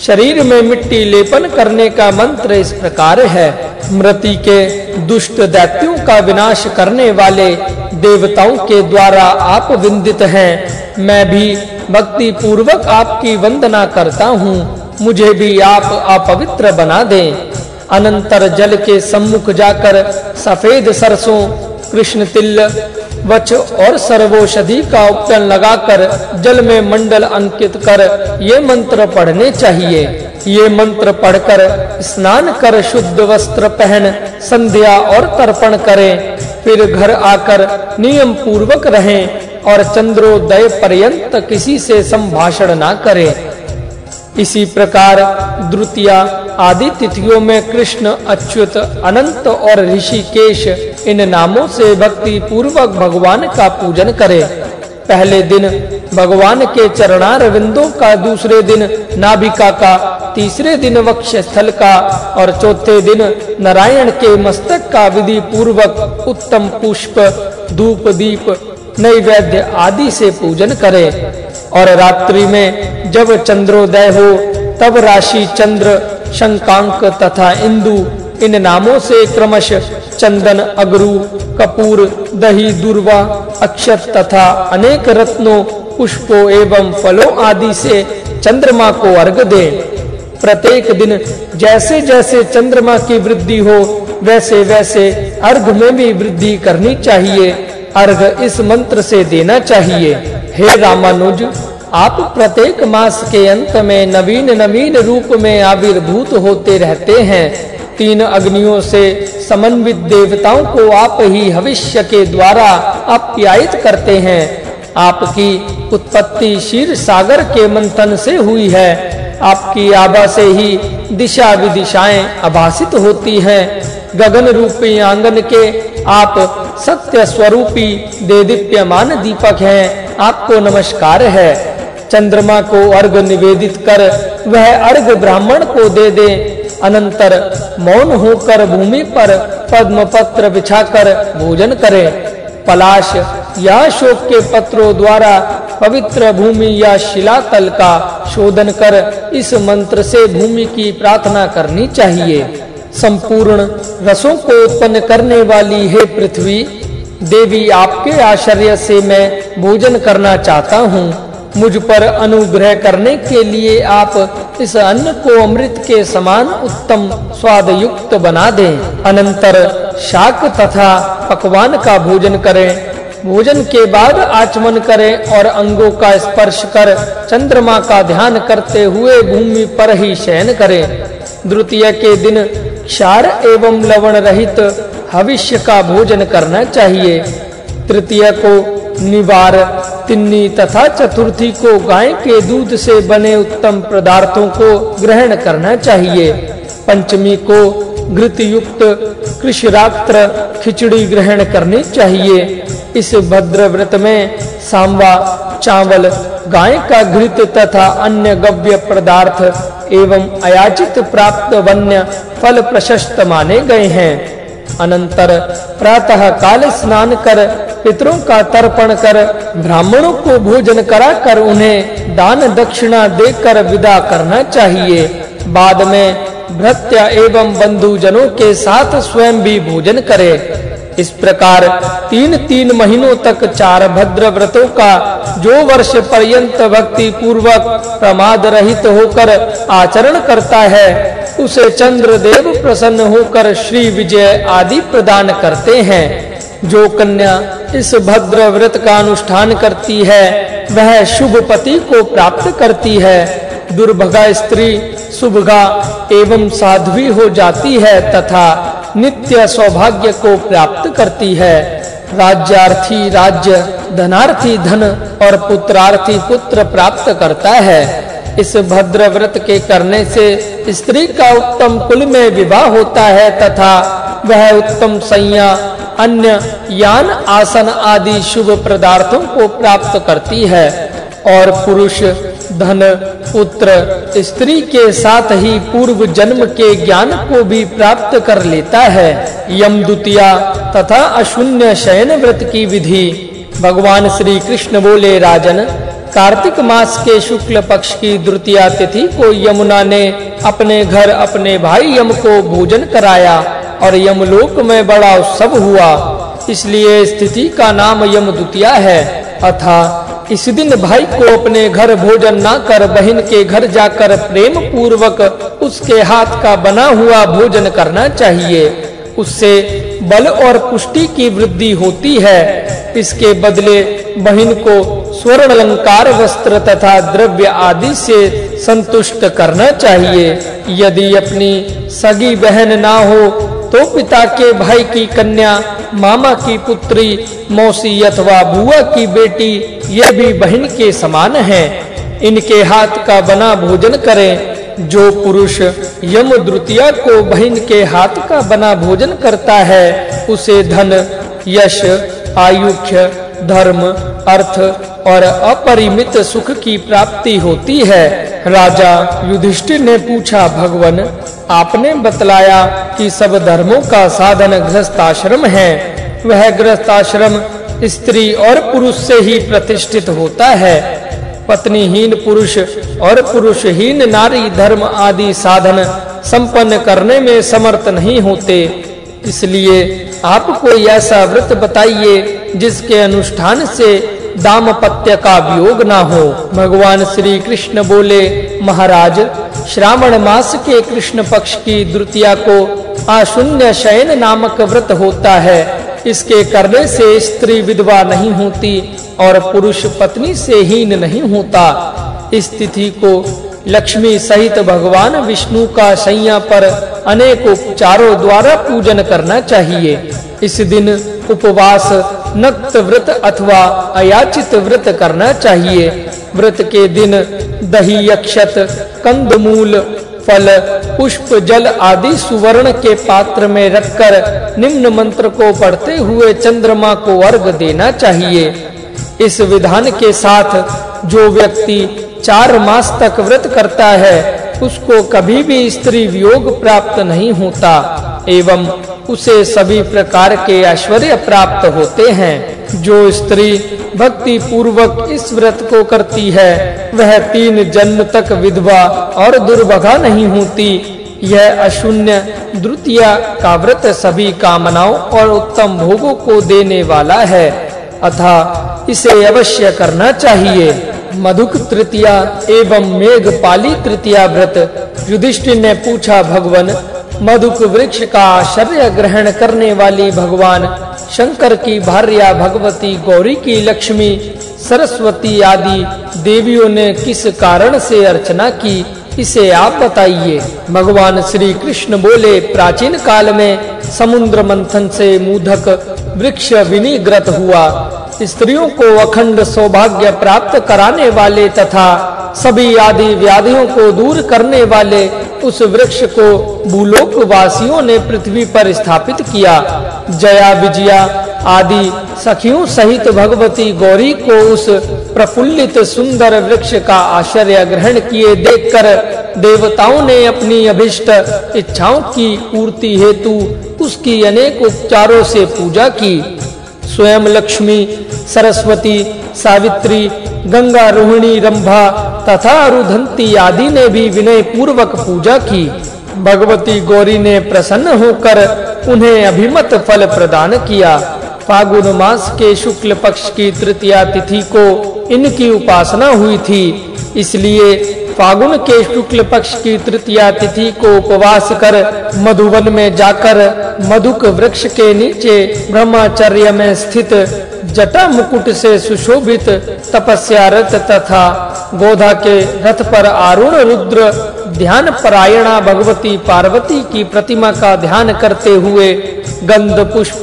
शरीर में मिट्टी लेपन करने का मंत्र इस प्रकार है। मृति के दुष्ट दैत्यों का विनाश करने वाले देवताओं के द्वारा आप विंदित हैं। मैं भी भक्ति पूर्वक आपकी वंदना करता हूँ। मुझे भी आप अपवित्र बना दें। अनंतर जल के सम्मुख जाकर सफ़ेद सरसों, कृष्ण तिल वच और सर्वोषधि का उपटन लगाकर जल में मंडल अंकित कर ये मंत्र पढ़ने चाहिए। ये मंत्र पढ़कर स्नान कर शुद्ध वस्त्र पहन, संध्या और तर्पण करें। फिर घर आकर नियम पूर्वक रहें और चंद्रोदय पर्यंत किसी से संभाषण ना करें। इसी प्रकार द्वितीया आदि तिथियों में कृष्ण, अच्युत, अनंत और ऋषिकेश इन नामों से भक्ति पूर्वक भगवान का पूजन करें। पहले दिन भगवान के चरणार विंदों का, दूसरे दिन नाभिका का, तीसरे दिन वक्ष स्थल का और चौथे दिन नारायण के मस्तक का विधि पूर्वक उत्तम पुष्प, धूप, दीप, नैवेद्य आदि से पूजन करें। और रात्रि में जब चंद्रोदय हो, तब राशि चंद्र, शंकांक तथा इंदु, इन नामों से क्रमश चंदन, अगरू, कपूर, दही, दुर्वा अक्षत तथा अनेक रत्नों, पुष्पों एवं फलों आदि से चंद्रमा को अर्घ दे। प्रत्येक दिन जैसे जैसे चंद्रमा की वृद्धि हो वैसे वैसे अर्घ में भी वृद्धि करनी चाहिए। अर्घ इस मंत्र से देना चाहिए। हे रामानुज, आप प्रत्येक मास के अंत में नवीन नवीन रूप में आविर्भूत होते रहते हैं। तीन अग्नियों से समन्वित देवताओं को आप ही भविष्य के द्वारा अप्यायित करते हैं। आपकी उत्पत्ति शीर सागर के मंथन से हुई है। आपकी आभा से ही दिशा विदिशाएँ अभासित होती हैं। गगन रूपी आँगन के आप सत्य स्वरूपी देदीप्यमान दीपक हैं। आपको नमस्कार है। चंद्रमा को अर्घ निवेदित कर वह अर्घ ब्राह्मण को दे दे। अनंतर मौन होकर भूमि पर पद्म पत्र बिछाकर भोजन करे। पलाश या शोक के पत्रों द्वारा पवित्र भूमि या शिला तल का शोधन कर इस मंत्र से भूमि की प्रार्थना करनी चाहिए। संपूर्ण रसों को उत्पन्न करने वाली हे पृथ्वी देवी आपके आश्चर्य से मैं भोजन करना चाहता हूँ। मुझ पर अनुग्रह करने के लिए आप इस अन्न को अमृत के समान उत्तम स्वाद युक्त बना दें। अनंतर शाक तथा पकवान का भोजन करें। भोजन के बाद आचमन करें और अंगों का स्पर्श कर चंद्रमा का ध्यान करते हुए भूमि पर ही शयन करें। द्वितीय के दिन क्षार एवं लवण रहित हविष्य का भोजन करना चाहिए। तृतीय को निवार, तिन्नी तथा चतुर्थी को गाय के दूध से बने उत्तम पदार्थों को ग्रहण करना चाहिए। पंचमी को घृत युक्त कृषरात्र, खिचड़ी ग्रहण करनी चाहिए। इस भद्र व्रत में सांवा, चावल, गाय का घृत तथा अन्य गव्य पदार्थ एवं अयाचित प्राप्त वन्य फल प्रशस्त माने गए हैं। अनंतर प्रातः काल स्नान कर, पितरों का तर्पण कर, ब्राह्मणों को भोजन कराकर उन्हें दान दक्षिणा देकर विदा करना चाहिए। बाद में भृत्य एवं बंधु जनों के साथ स्वयं भी भोजन करे। इस प्रकार तीन तीन महीनों तक चार भद्र व्रतों का जो वर्ष पर्यंत भक्ति पूर्वक प्रमाद रहित होकर आचरण करता है उसे चंद्रदेव प्रसन्न होकर श्री विजय आदि प्रदान करते हैं। जो कन्या इस भद्र व्रत का अनुष्ठान करती है, वह शुभ पति को प्राप्त करती है। दुर्भगा स्त्री शुभगा एवं साध्वी हो जाती है तथा नित्य सौभाग्य को प्राप्त करती है। राज्यार्थी राज्य, धनार्थी धन और पुत्रार्थी पुत्र प्राप्त करता है। इस भद्र व्रत के करने से स्त्री का उत्तम कुल में विवाह होता है तथा वह उत्तम संज्ञा, अन्य यान, आसन आदि शुभ पदार्थों को प्राप्त करती है। और पुरुष, धन, पुत्र स्त्री के साथ ही पूर्व जन्म के ज्ञान को भी प्राप्त कर लेता है। यम द्वितीया तथा अशून्य शयन व्रत की विधि। भगवान श्री कृष्ण बोले, राजन कार्तिक मास के शुक्ल पक्ष की द्वितीया तिथि को यमुना ने अपने घर, अपने भाई यम को भोजन कराया और यमलोक में बड़ा उत्सव हुआ। इसलिए स्थिति का नाम यम द्वितीया है। अथा, इस दिन भाई को अपने घर भोजन ना कर, बहन के घर जाकर प्रेम पूर्वक उसके हाथ का बना हुआ भोजन करना चाहिए। उससे बल और पुष्टि की वृद्धि होती है। इसके बदले बहन को स्वर्ण अलंकार वस्त्र तथा द्रव्य आदि से संतुष्ट करना चाहिए। यदि अपनी सगी बहन ना हो तो पिता के भाई की कन्या, मामा की पुत्री, मौसी अथवा बुआ की बेटी ये भी बहन के समान है। इनके हाथ का बना भोजन करें। जो पुरुष यम द्वितीया को बहन के हाथ का बना भोजन करता है, उसे धन, यश आयुष्य धर्म, अर्थ और अपरिमित सुख की प्राप्ति होती है। राजा युधिष्ठिर ने पूछा, भगवन, आपने बतलाया कि सब धर्मों का साधन गृहस्थाश्रम है। वह गृहस्थाश्रम स्त्री और पुरुष से ही प्रतिष्ठित होता है। पत्नीहीन पुरुष और पुरुषहीन नारी धर्म आदि साधन संपन्न करने में समर्थ नहीं होते। इसलिए आप कोई ऐसा व्रत बताइए, जिसके अनुष्ठान से दाम्पत्य का वियोग ना हो। भगवान श्री कृष्ण बोले, महाराज, श्रावण मास के कृष्ण पक्ष की द्वितीया को आशून्य शयन नामक व्रत होता है। इसके करने से स्त्री विधवा नहीं होती और पुरुष पत्नी से हीन नहीं होता। इस तिथि को लक्ष्मी सहित भगवान विष्णु का सैया पर अनेक उपचारों द्वारा पूजन करना चाहिए। इस दिन उपवास नक्त व्रत अथवा अयाचित व्रत करना चाहिए। व्रत के दिन दही अक्षत कंदमूल, फल, पुष्प, जल आदि सुवर्ण के पात्र में रखकर निम्न मंत्र को पढ़ते हुए चंद्रमा को अर्घ देना चाहिए। इस विधान के साथ जो व्यक्ति चार मास तक व्रत करता है, उसको कभी भी स्त्री वियोग प्राप्त नहीं होता, एवं उसे सभी प्रकार के ऐश्वर्य प्राप्त होते हैं। जो स्त्री भक्ति पूर्वक इस व्रत को करती है, वह तीन जन्म तक विधवा और दुर्भगा नहीं होती। यह अशून्य द्वितीय का व्रत सभी कामनाओं और उत्तम भोगों को देने वाला है। अथा इसे अवश्य करना चाहिए। मधुक तृतीया एवं मेघ पाली तृतीया व्रत युधिष्ठिर ने पूछा, भगवन, मधुक वृक्ष का आश्रय ग्रहण करने वाली भगवान शंकर की भार्या भगवती गौरी की लक्ष्मी, सरस्वती आदि देवियों ने किस कारण से अर्चना की, इसे आप बताइए। भगवान श्री कृष्ण बोले, प्राचीन काल में समुद्र मंथन से मूधक वृक्ष विनिग्रत हुआ। स्त्रियों को अखंड सौभाग्य प्राप्त कराने वाले तथा सभी आदि व्याधियों को दूर करने वाले उस वृक्ष को भूलोक वासियों ने पृथ्वी पर स्थापित किया। जया विजया आदि सखियों सहित भगवती गौरी को उस प्रफुल्लित सुंदर वृक्ष का आश्रय ग्रहण किए देखकर देवताओं ने अपनी अभिष्ट इच्छाओं की पूर्ति हेतु उसकी अनेक उपचारों से पूजा की। स्वयं लक्ष्मी, सरस्वती, सावित्री, गंगा, रोहिणी, रंभा तथा रुधंती आदि ने भी विनय पूर्वक पूजा की। भगवती गौरी ने प्रसन्न होकर उन्हें अभिमत फल प्रदान किया। फागुन मास के शुक्ल पक्ष की तृतीया तिथि को इनकी उपासना हुई थी। इसलिए फागुन के शुक्ल पक्ष की तृतीया तिथि को उपवास कर मधुवन में जाकर मधुक वृक्ष के नीचे ब्रह्मचर्य में स्थित जटा मुकुट से सुशोभित तपस्यारत तथा गोधा के रथ पर आरुण रुद्र ध्यान परायणा भगवती पार्वती की प्रतिमा का ध्यान करते हुए गंध पुष्प,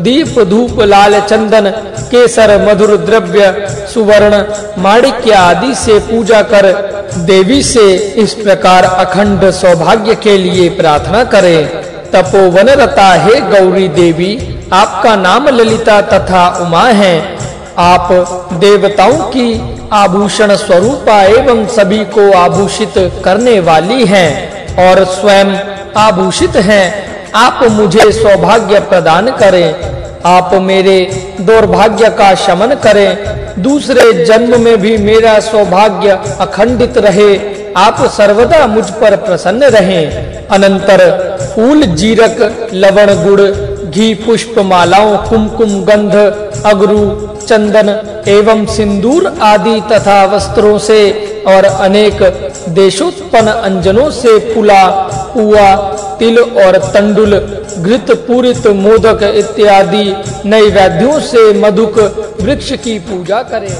दीप धूप, लाल चंदन, केसर, मधुर द्रव्य, सुवर्ण, माणिक्य आदि से पूजा कर देवी से इस प्रकार अखंड सौभाग्य के लिए प्रार्थना करें। तपोवन रता है गौरी देवी, आपका नाम ललिता तथा उमा है। आप देवताओं की आभूषण स्वरूपा एवं सभी को आभूषित करने वाली हैं और स्वयं आभूषित हैं। आप मुझे सौभाग्य प्रदान करें। आप मेरे दुर्भाग्य का शमन करें। दूसरे जन्म में भी मेरा सौभाग्य अखंडित रहे। आप सर्वदा मुझ पर प्रसन्न रहें। अनंतर फूल जीरक, लवण गुड़, घी पुष्प मालाओं, कुमकुम गंध, अगरू, चंदन एवं सिंदूर आदि तथा वस्त्रों से और अनेक देशोत्पन्न अंजनों से पुला पुआ, तिल और तंडुल घृत पूरित मोदक इत्यादि नैवेद्यों से मधुक वृक्ष की पूजा करें।